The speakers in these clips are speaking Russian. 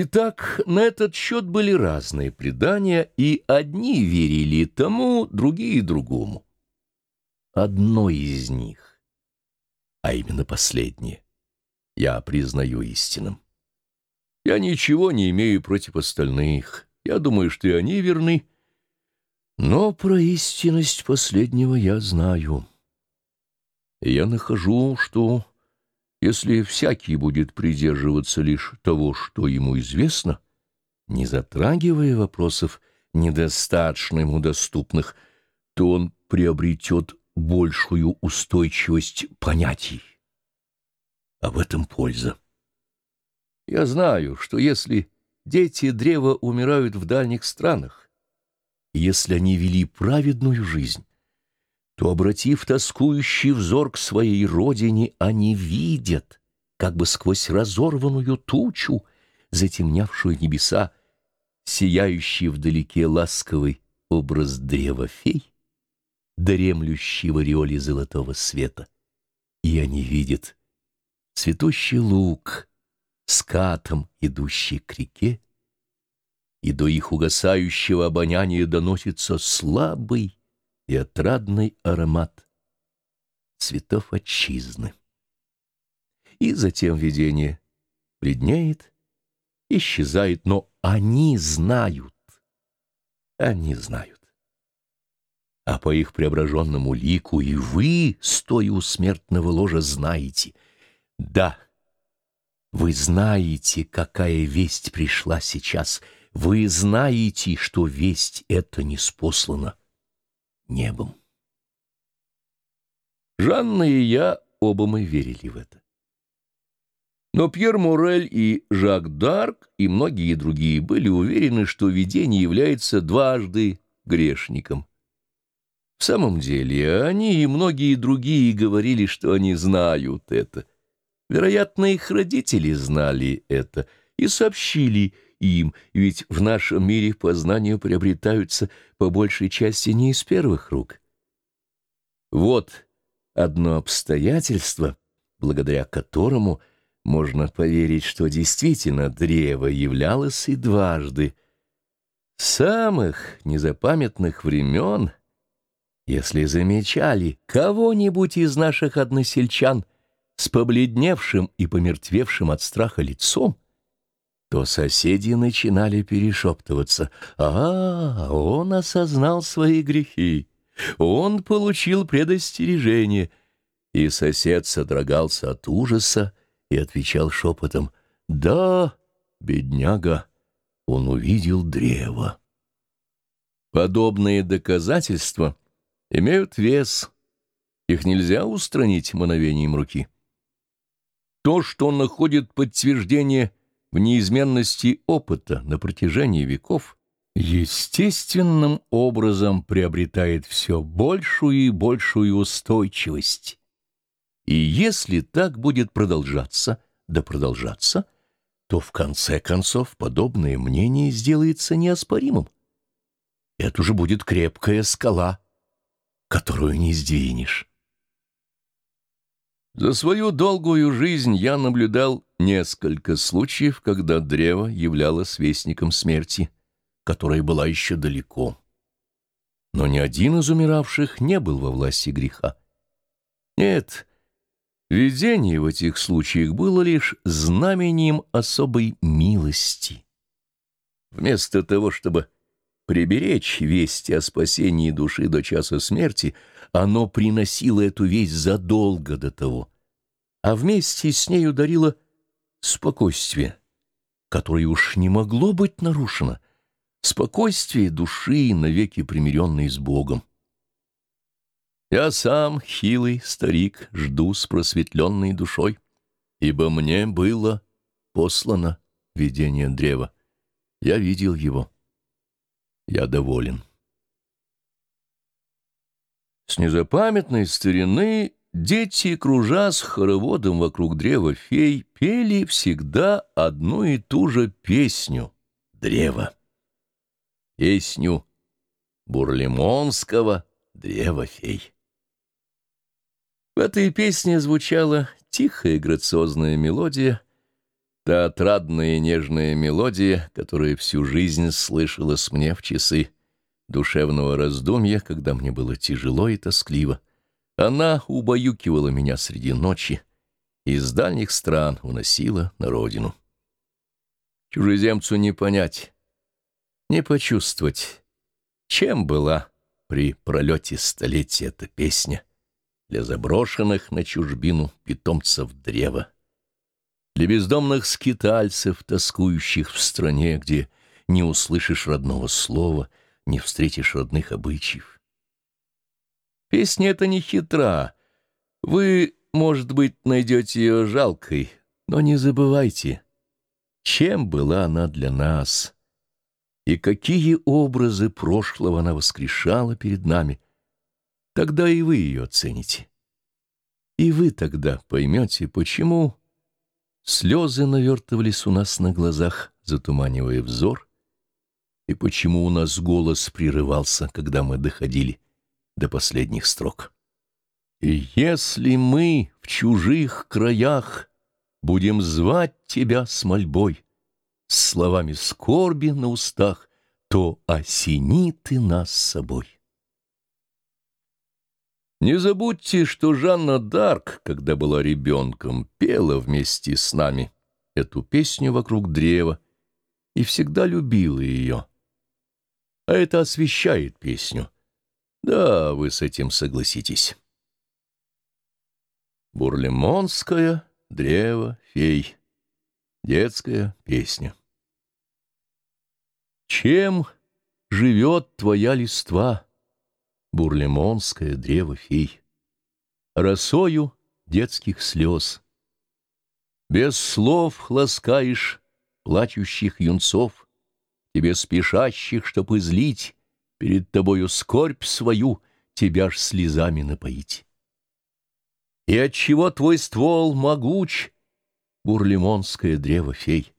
Итак, на этот счет были разные предания, и одни верили тому, другие — другому. Одно из них, а именно последнее, я признаю истинным. Я ничего не имею против остальных, я думаю, что и они верны, но про истинность последнего я знаю. Я нахожу, что если всякий будет придерживаться лишь того, что ему известно, не затрагивая вопросов, недостаточно ему доступных, то он приобретет большую устойчивость понятий. А в этом польза. Я знаю, что если дети древа умирают в дальних странах, если они вели праведную жизнь, то, обратив тоскующий взор к своей родине, они видят, как бы сквозь разорванную тучу, затемнявшую небеса, сияющий вдалеке ласковый образ древа фей, дремлющий в ореоле золотого света. И они видят цветущий лук, скатом идущий к реке, и до их угасающего обоняния доносится слабый, и отрадный аромат цветов отчизны. И затем видение бледнеет, исчезает, но они знают, они знают. А по их преображенному лику и вы, стоя у смертного ложа, знаете. Да, вы знаете, какая весть пришла сейчас. Вы знаете, что весть эта не спослана небом. Жанна и я, оба мы верили в это. Но Пьер Морель и Жак Д'Арк и многие другие были уверены, что видение является дважды грешником. В самом деле, они и многие другие говорили, что они знают это. Вероятно, их родители знали это и сообщили им, ведь в нашем мире познания приобретаются по большей части не из первых рук. Вот одно обстоятельство, благодаря которому можно поверить, что действительно древо являлось и дважды. С самых незапамятных времен, если замечали кого-нибудь из наших односельчан с побледневшим и помертвевшим от страха лицом, то соседи начинали перешептываться. «А, он осознал свои грехи, он получил предостережение». И сосед содрогался от ужаса и отвечал шепотом. «Да, бедняга, он увидел древо». Подобные доказательства имеют вес, их нельзя устранить мановением руки. То, что он находит подтверждение в неизменности опыта на протяжении веков, естественным образом приобретает все большую и большую устойчивость. И если так будет продолжаться, да продолжаться, то в конце концов подобное мнение сделается неоспоримым. Это уже будет крепкая скала, которую не сдвинешь. За свою долгую жизнь я наблюдал несколько случаев, когда древо являлось вестником смерти, которая была еще далеко. Но ни один из умиравших не был во власти греха. Нет, видение в этих случаях было лишь знамением особой милости. Вместо того, чтобы приберечь весть о спасении души до часа смерти, оно приносило эту весть задолго до того, а вместе с нею дарило спокойствие, которое уж не могло быть нарушено, спокойствие души, навеки примиренной с Богом. Я сам, хилый старик, жду с просветленной душой, ибо мне было послано видение древа. Я видел его. Я доволен. С незапамятной старины дети, кружа с хороводом вокруг древа фей, пели всегда одну и ту же песню — древо. Песню бурлемонского древа фей. В этой песне звучала тихая грациозная мелодия, Та отрадная нежная мелодия, которая всю жизнь слышалась мне в часы душевного раздумья, когда мне было тяжело и тоскливо, она убаюкивала меня среди ночи из дальних стран уносила на родину. Чужеземцу не понять, не почувствовать, чем была при пролете столетия эта песня для заброшенных на чужбину питомцев древа, для бездомных скитальцев, тоскующих в стране, где не услышишь родного слова, не встретишь родных обычаев. Песня эта не хитра. Вы, может быть, найдете ее жалкой, но не забывайте, чем была она для нас — и какие образы прошлого она воскрешала перед нами, тогда и вы ее оцените. И вы тогда поймете, почему слезы навертывались у нас на глазах, затуманивая взор, и почему у нас голос прерывался, когда мы доходили до последних строк. И если мы в чужих краях будем звать тебя с мольбой, с словами скорби на устах, то осени ты нас собой. Не забудьте, что Жанна Дарк, когда была ребенком, пела вместе с нами эту песню вокруг древа и всегда любила ее. А это освещает песню. Да, вы с этим согласитесь. Бурлемонское древо фей. Детская песня. Чем живет твоя листва, Бурлемонское древо фей? Росою детских слез. Без слов ласкаешь плачущих юнцов, Тебе спешащих, чтоб излить Перед тобою скорбь свою, Тебя ж слезами напоить. И отчего твой ствол могуч, Бурлемонское древо фей?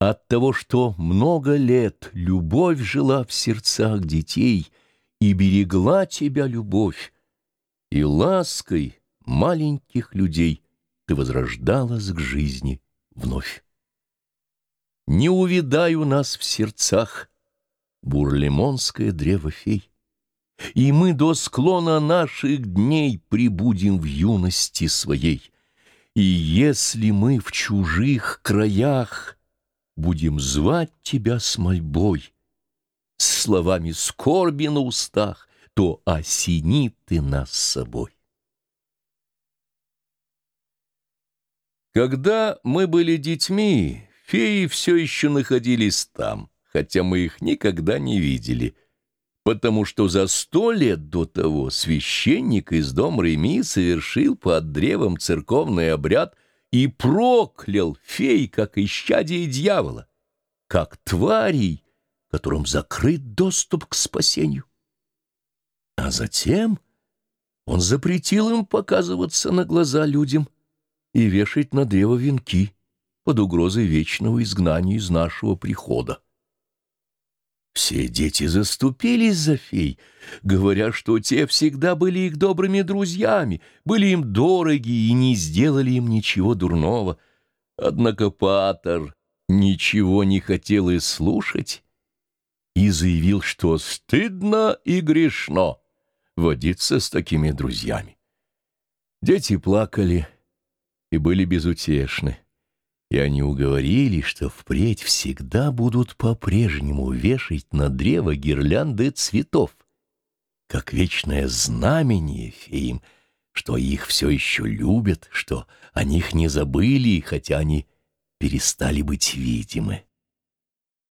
От того, что много лет любовь жила в сердцах детей и берегла тебя любовь, и лаской маленьких людей ты возрождалась к жизни вновь. Не увидай у нас в сердцах бурлемонское древо фей, и мы до склона наших дней прибудем в юности своей. И если мы в чужих краях будем звать тебя с мольбой, с словами скорби на устах, то осени ты нас собой. Когда мы были детьми, феи все еще находились там, хотя мы их никогда не видели, потому что за сто лет до того священник из дома Реми совершил под древом церковный обряд — и проклял фей, как исчадие дьявола, как тварей, которым закрыт доступ к спасению. А затем он запретил им показываться на глаза людям и вешать на древо венки под угрозой вечного изгнания из нашего прихода. Все дети заступились за фей, говоря, что те всегда были их добрыми друзьями, были им дороги и не сделали им ничего дурного. Однако Патер ничего не хотел и слушать и заявил, что стыдно и грешно водиться с такими друзьями. Дети плакали и были безутешны и они уговорили, что впредь всегда будут по-прежнему вешать на древо гирлянды цветов, как вечное знамение феям, что их все еще любят, что о них не забыли, хотя они перестали быть видимы.